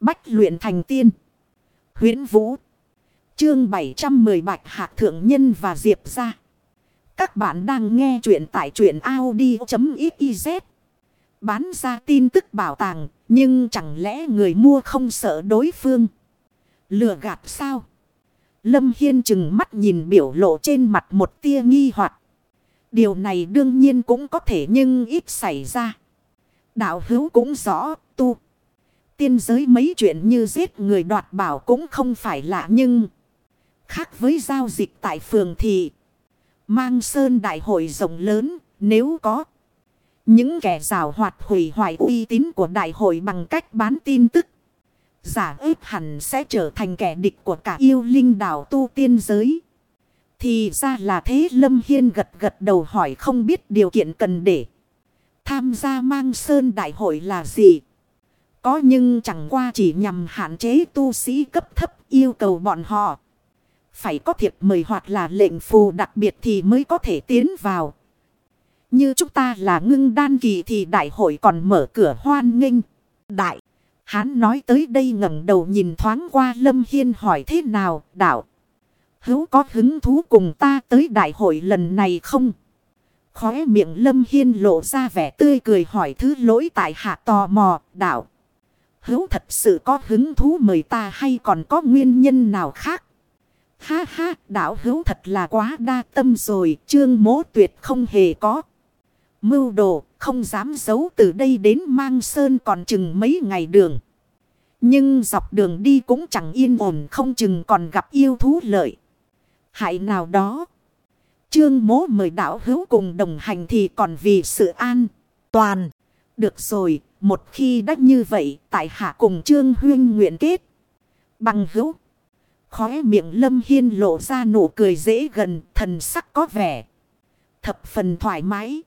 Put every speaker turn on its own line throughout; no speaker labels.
Bách luyện thành tiên. huyễn Vũ. Chương 710 Bạch Hạ Thượng Nhân và Diệp ra. Các bạn đang nghe chuyện tại truyện Audi.xyz. Bán ra tin tức bảo tàng. Nhưng chẳng lẽ người mua không sợ đối phương. Lừa gạt sao? Lâm Hiên chừng mắt nhìn biểu lộ trên mặt một tia nghi hoặc Điều này đương nhiên cũng có thể nhưng ít xảy ra. Đạo hữu cũng rõ, tu. Tiên giới mấy chuyện như giết người đoạt bảo cũng không phải lạ nhưng... Khác với giao dịch tại phường thì... Mang sơn đại hội rộng lớn, nếu có... Những kẻ rào hoạt hủy hoại uy tín của đại hội bằng cách bán tin tức. Giả ếp hẳn sẽ trở thành kẻ địch của cả yêu linh đảo tu tiên giới. Thì ra là thế Lâm Hiên gật gật đầu hỏi không biết điều kiện cần để tham gia mang sơn đại hội là gì. Có nhưng chẳng qua chỉ nhằm hạn chế tu sĩ cấp thấp yêu cầu bọn họ. Phải có thiệp mời hoặc là lệnh phù đặc biệt thì mới có thể tiến vào. Như chúng ta là ngưng đan kỳ thì đại hội còn mở cửa hoan nghênh. Đại, hán nói tới đây ngẩng đầu nhìn thoáng qua Lâm Hiên hỏi thế nào, đạo. Hữu có hứng thú cùng ta tới đại hội lần này không? Khóe miệng Lâm Hiên lộ ra vẻ tươi cười hỏi thứ lỗi tại hạ tò mò, đạo. Hữu thật sự có hứng thú mời ta hay còn có nguyên nhân nào khác? Ha ha, đạo hữu thật là quá đa tâm rồi, trương mố tuyệt không hề có. Mưu đồ, không dám giấu từ đây đến mang sơn còn chừng mấy ngày đường. Nhưng dọc đường đi cũng chẳng yên ổn không chừng còn gặp yêu thú lợi. Hại nào đó. Trương mố mời đạo hữu cùng đồng hành thì còn vì sự an toàn. Được rồi, một khi đã như vậy, tại hạ cùng Trương Huyên nguyện kết. Bằng hữu. Khóe miệng Lâm Hiên lộ ra nụ cười dễ gần, thần sắc có vẻ. Thập phần thoải mái.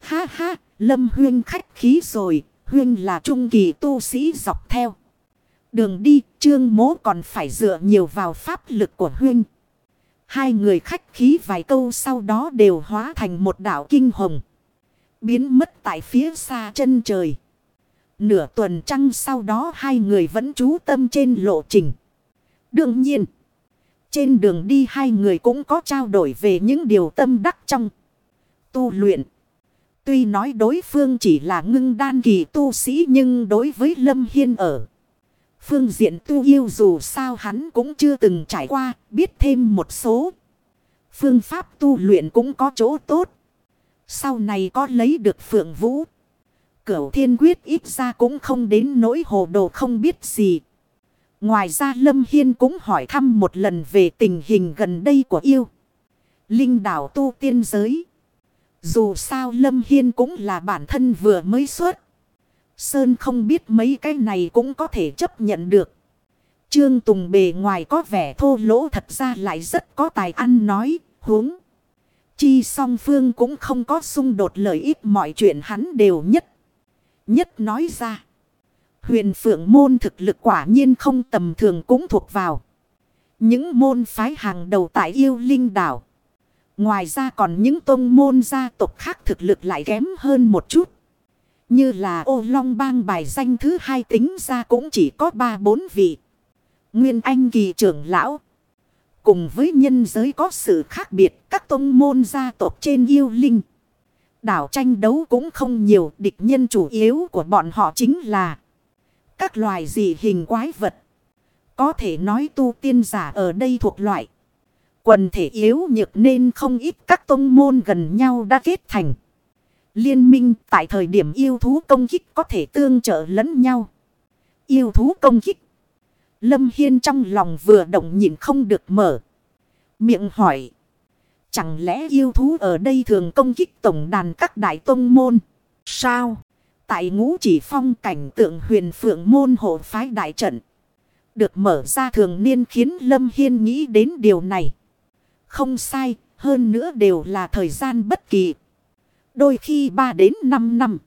Ha ha, Lâm Huyên khách khí rồi, Huyên là trung kỳ tu sĩ dọc theo. Đường đi, Trương mố còn phải dựa nhiều vào pháp lực của Huyên. Hai người khách khí vài câu sau đó đều hóa thành một đảo kinh hồng. Biến mất tại phía xa chân trời. Nửa tuần trăng sau đó hai người vẫn chú tâm trên lộ trình. Đương nhiên. Trên đường đi hai người cũng có trao đổi về những điều tâm đắc trong tu luyện. Tuy nói đối phương chỉ là ngưng đan kỳ tu sĩ nhưng đối với Lâm Hiên ở. Phương diện tu yêu dù sao hắn cũng chưa từng trải qua, biết thêm một số. Phương pháp tu luyện cũng có chỗ tốt. Sau này có lấy được phượng vũ. Cửu thiên quyết ít ra cũng không đến nỗi hồ đồ không biết gì. Ngoài ra Lâm Hiên cũng hỏi thăm một lần về tình hình gần đây của yêu. Linh đảo tu tiên giới. Dù sao Lâm Hiên cũng là bản thân vừa mới xuất. Sơn không biết mấy cái này cũng có thể chấp nhận được. Trương Tùng bề ngoài có vẻ thô lỗ thật ra lại rất có tài ăn nói, huống. Chi song phương cũng không có xung đột lợi ích mọi chuyện hắn đều nhất. Nhất nói ra. Huyền phượng môn thực lực quả nhiên không tầm thường cũng thuộc vào. Những môn phái hàng đầu tại yêu linh đảo. Ngoài ra còn những tôn môn gia tộc khác thực lực lại kém hơn một chút. Như là ô long bang bài danh thứ hai tính ra cũng chỉ có ba bốn vị. Nguyên anh kỳ trưởng lão. Cùng với nhân giới có sự khác biệt, các tông môn gia tộc trên yêu linh. Đảo tranh đấu cũng không nhiều, địch nhân chủ yếu của bọn họ chính là các loài dị hình quái vật. Có thể nói tu tiên giả ở đây thuộc loại. Quần thể yếu nhược nên không ít các tông môn gần nhau đã kết thành. Liên minh tại thời điểm yêu thú công kích có thể tương trợ lẫn nhau. Yêu thú công kích. Lâm Hiên trong lòng vừa động nhìn không được mở. Miệng hỏi. Chẳng lẽ yêu thú ở đây thường công kích tổng đàn các đại tông môn? Sao? Tại ngũ chỉ phong cảnh tượng huyền phượng môn hộ phái đại trận. Được mở ra thường niên khiến Lâm Hiên nghĩ đến điều này. Không sai, hơn nữa đều là thời gian bất kỳ. Đôi khi 3 đến 5 năm.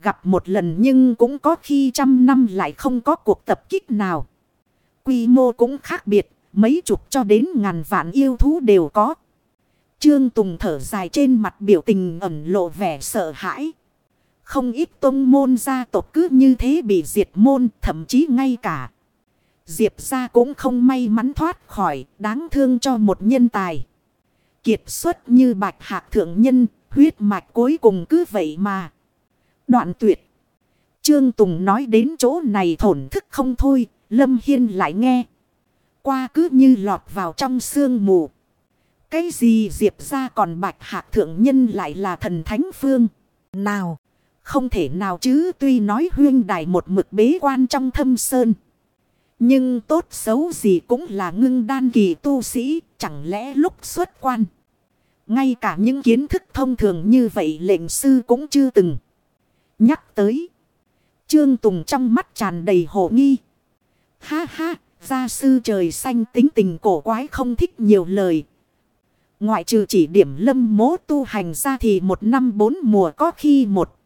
Gặp một lần nhưng cũng có khi trăm năm lại không có cuộc tập kích nào. Quy mô cũng khác biệt, mấy chục cho đến ngàn vạn yêu thú đều có. Trương Tùng thở dài trên mặt biểu tình ẩn lộ vẻ sợ hãi. Không ít tông môn gia tộc cứ như thế bị diệt môn, thậm chí ngay cả. Diệp gia cũng không may mắn thoát khỏi, đáng thương cho một nhân tài. Kiệt xuất như bạch hạc thượng nhân, huyết mạch cuối cùng cứ vậy mà. Đoạn tuyệt. Trương Tùng nói đến chỗ này thổn thức không thôi, Lâm Hiên lại nghe. Qua cứ như lọt vào trong sương mù. Cái gì diệp ra còn bạch hạc thượng nhân lại là thần thánh phương. Nào, không thể nào chứ tuy nói huyên đài một mực bế quan trong thâm sơn. Nhưng tốt xấu gì cũng là ngưng đan kỳ tu sĩ, chẳng lẽ lúc xuất quan. Ngay cả những kiến thức thông thường như vậy lệnh sư cũng chưa từng nhắc tới. Trương Tùng trong mắt tràn đầy hổ nghi. Ha ha, gia sư trời xanh tính tình cổ quái không thích nhiều lời. Ngoại trừ chỉ điểm lâm mố tu hành ra thì một năm bốn mùa có khi một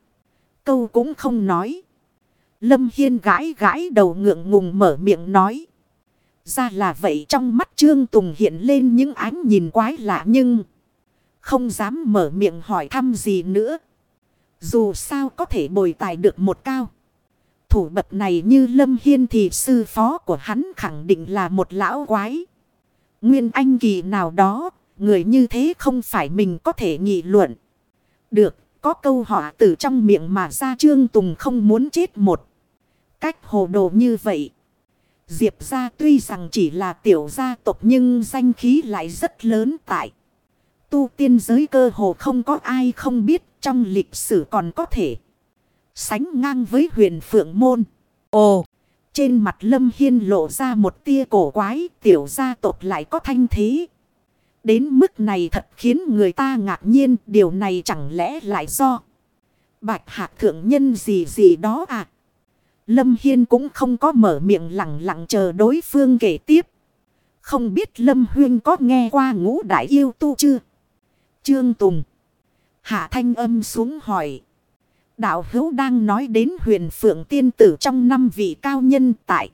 câu cũng không nói. Lâm Hiên gãi gãi đầu ngượng ngùng mở miệng nói. Ra là vậy trong mắt Trương Tùng hiện lên những ánh nhìn quái lạ nhưng không dám mở miệng hỏi thăm gì nữa. Dù sao có thể bồi tài được một cao. Thủ bậc này như Lâm Hiên thì sư phó của hắn khẳng định là một lão quái. Nguyên anh kỳ nào đó, người như thế không phải mình có thể nghị luận. Được, có câu họ từ trong miệng mà ra Trương Tùng không muốn chết một. Cách hồ đồ như vậy. Diệp gia tuy rằng chỉ là tiểu gia tộc nhưng danh khí lại rất lớn tại. Tu tiên giới cơ hồ không có ai không biết trong lịch sử còn có thể. Sánh ngang với huyền phượng môn. Ồ! Trên mặt lâm hiên lộ ra một tia cổ quái, tiểu gia tộc lại có thanh thế. Đến mức này thật khiến người ta ngạc nhiên, điều này chẳng lẽ lại do. Bạch hạc thượng nhân gì gì đó à? Lâm Hiên cũng không có mở miệng lặng lặng chờ đối phương kể tiếp. Không biết Lâm Huyên có nghe qua ngũ đại yêu tu chưa? Trương Tùng. Hạ thanh âm xuống hỏi. Đạo hữu đang nói đến huyền phượng tiên tử trong năm vị cao nhân tại.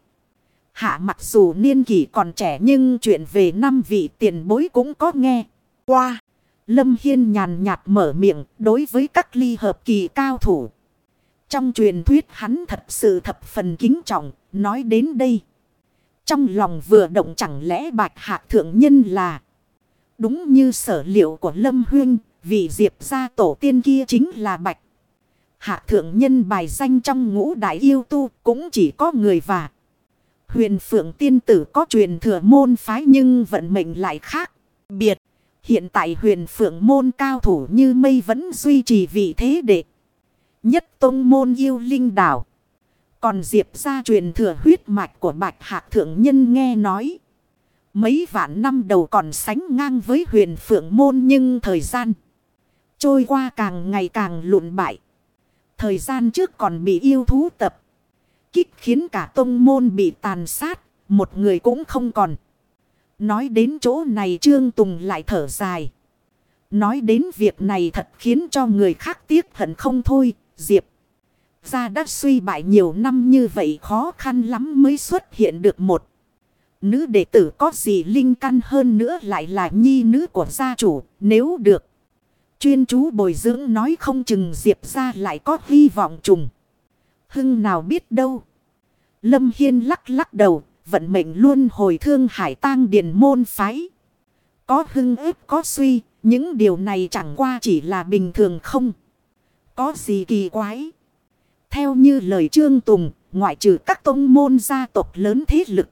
Hạ mặc dù niên kỷ còn trẻ nhưng chuyện về năm vị tiền bối cũng có nghe. Qua. Lâm Hiên nhàn nhạt mở miệng đối với các ly hợp kỳ cao thủ. Trong truyền thuyết hắn thật sự thập phần kính trọng, nói đến đây. Trong lòng vừa động chẳng lẽ bạch hạ thượng nhân là. Đúng như sở liệu của Lâm Huyên, vị diệp gia tổ tiên kia chính là bạch. Hạ thượng nhân bài danh trong ngũ đại yêu tu cũng chỉ có người và. Huyền phượng tiên tử có truyền thừa môn phái nhưng vận mệnh lại khác. Biệt, hiện tại huyền phượng môn cao thủ như mây vẫn duy trì vị thế đệ. Nhất tông môn yêu linh đảo. Còn diệp ra truyền thừa huyết mạch của bạch hạ thượng nhân nghe nói. Mấy vạn năm đầu còn sánh ngang với huyền phượng môn nhưng thời gian trôi qua càng ngày càng lụn bại. Thời gian trước còn bị yêu thú tập. Kích khiến cả tông môn bị tàn sát. Một người cũng không còn. Nói đến chỗ này Trương Tùng lại thở dài. Nói đến việc này thật khiến cho người khác tiếc hận không thôi. Diệp. Gia đã suy bại nhiều năm như vậy khó khăn lắm mới xuất hiện được một. Nữ đệ tử có gì linh căn hơn nữa lại là nhi nữ của gia chủ. Nếu được. Chuyên chú bồi dưỡng nói không chừng Diệp ra lại có hy vọng trùng. Hưng nào biết đâu. Lâm Hiên lắc lắc đầu, vận mệnh luôn hồi thương hải tang điền môn phái. Có hưng ếp có suy, những điều này chẳng qua chỉ là bình thường không. Có gì kỳ quái. Theo như lời Trương Tùng, ngoại trừ các tông môn gia tộc lớn thế lực.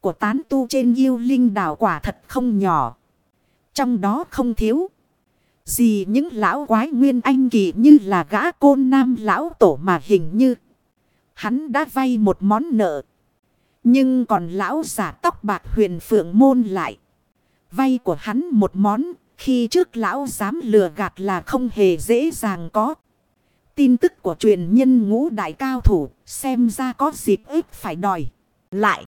Của tán tu trên yêu linh đảo quả thật không nhỏ. Trong đó không thiếu. Gì những lão quái nguyên anh kỳ như là gã côn nam lão tổ mà hình như. Hắn đã vay một món nợ. Nhưng còn lão giả tóc bạc huyền phượng môn lại. Vay của hắn một món. Khi trước lão dám lừa gạt là không hề dễ dàng có. Tin tức của truyền nhân ngũ đại cao thủ. Xem ra có dịp ích phải đòi. Lại.